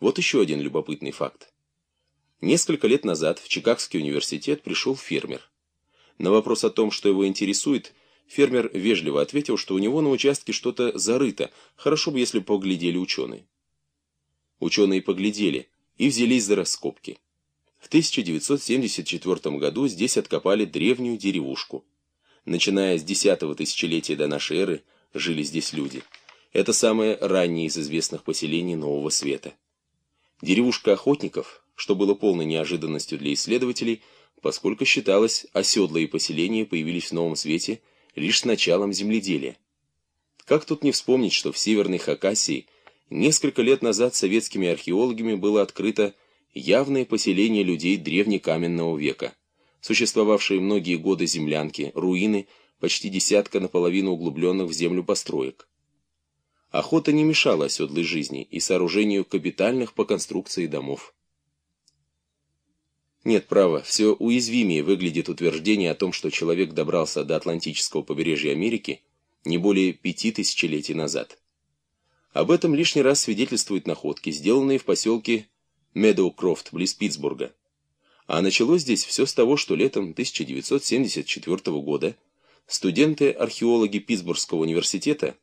Вот еще один любопытный факт. Несколько лет назад в Чикагский университет пришел фермер. На вопрос о том, что его интересует, фермер вежливо ответил, что у него на участке что-то зарыто, хорошо бы, если поглядели ученые. Ученые поглядели и взялись за раскопки. В 1974 году здесь откопали древнюю деревушку. Начиная с десятого тысячелетия до нашей эры жили здесь люди. Это самое раннее из известных поселений Нового Света. Деревушка охотников, что было полной неожиданностью для исследователей, поскольку считалось, оседлые поселения появились в Новом Свете лишь с началом земледелия. Как тут не вспомнить, что в Северной Хакасии несколько лет назад советскими археологами было открыто явное поселение людей древнекаменного века, существовавшие многие годы землянки, руины, почти десятка наполовину углубленных в землю построек. Охота не мешала оседлой жизни и сооружению капитальных по конструкции домов. Нет, права, все уязвимее выглядит утверждение о том, что человек добрался до Атлантического побережья Америки не более пяти тысячелетий назад. Об этом лишний раз свидетельствуют находки, сделанные в поселке Медоукрофт, близ Питтсбурга. А началось здесь все с того, что летом 1974 года студенты-археологи Питтсбургского университета,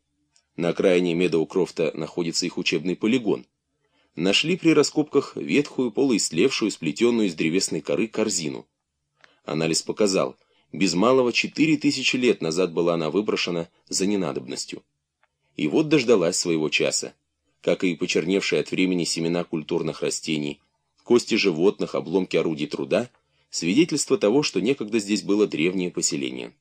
на окраине Медоукрофта находится их учебный полигон, нашли при раскопках ветхую, полуистлевшую, сплетенную из древесной коры корзину. Анализ показал, без малого 4000 лет назад была она выброшена за ненадобностью. И вот дождалась своего часа. Как и почерневшие от времени семена культурных растений, кости животных, обломки орудий труда, свидетельство того, что некогда здесь было древнее поселение.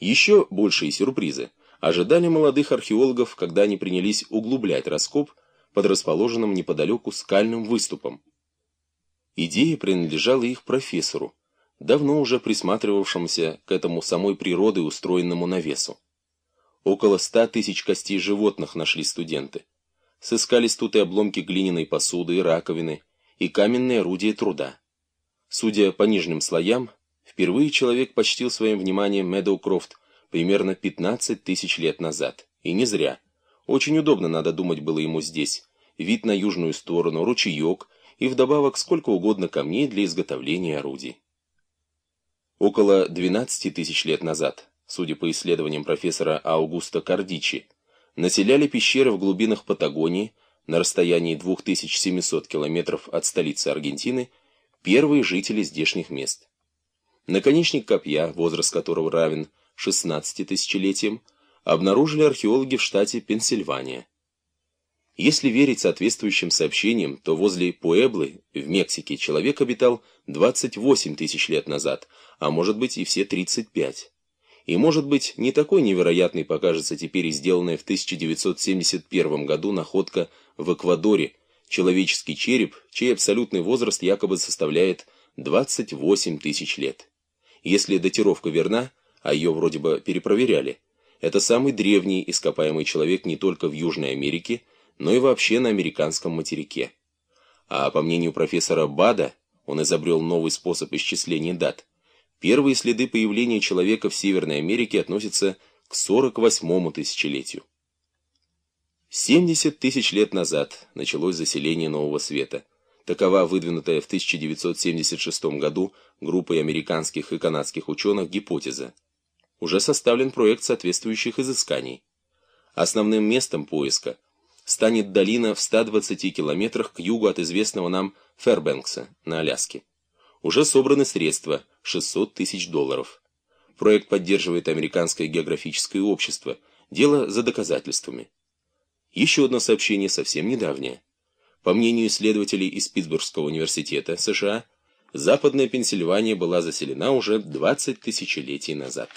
Еще большие сюрпризы ожидали молодых археологов, когда они принялись углублять раскоп под расположенным неподалеку скальным выступом. Идея принадлежала их профессору, давно уже присматривавшемуся к этому самой природой устроенному навесу. Около ста тысяч костей животных нашли студенты. Сыскались тут и обломки глиняной посуды, и раковины, и каменные орудия труда. Судя по нижним слоям, впервые человек почтил своим вниманием Медоукрофт примерно 15 тысяч лет назад. И не зря. Очень удобно, надо думать, было ему здесь. Вид на южную сторону, ручеек и вдобавок сколько угодно камней для изготовления орудий. Около 12 тысяч лет назад, судя по исследованиям профессора Аугуста Кардичи, населяли пещеры в глубинах Патагонии на расстоянии 2700 километров от столицы Аргентины первые жители здешних мест. Наконечник копья, возраст которого равен 16 тысячелетиям, обнаружили археологи в штате Пенсильвания. Если верить соответствующим сообщениям, то возле Пуэблы, в Мексике, человек обитал 28 тысяч лет назад, а может быть и все 35. И может быть не такой невероятной покажется теперь сделанная в 1971 году находка в Эквадоре, человеческий череп, чей абсолютный возраст якобы составляет 28 тысяч лет. Если датировка верна, а ее вроде бы перепроверяли, это самый древний ископаемый человек не только в Южной Америке, но и вообще на американском материке. А по мнению профессора Бада, он изобрел новый способ исчисления дат. Первые следы появления человека в Северной Америке относятся к 48-му тысячелетию. 70 тысяч лет назад началось заселение Нового Света. Такова выдвинутая в 1976 году группой американских и канадских ученых гипотеза уже составлен проект соответствующих изысканий. Основным местом поиска станет долина в 120 километрах к югу от известного нам Фербенкса на Аляске. Уже собраны средства – 600 тысяч долларов. Проект поддерживает Американское географическое общество. Дело за доказательствами. Еще одно сообщение совсем недавнее. По мнению исследователей из Питтсбургского университета США, Западная Пенсильвания была заселена уже 20 тысячелетий назад.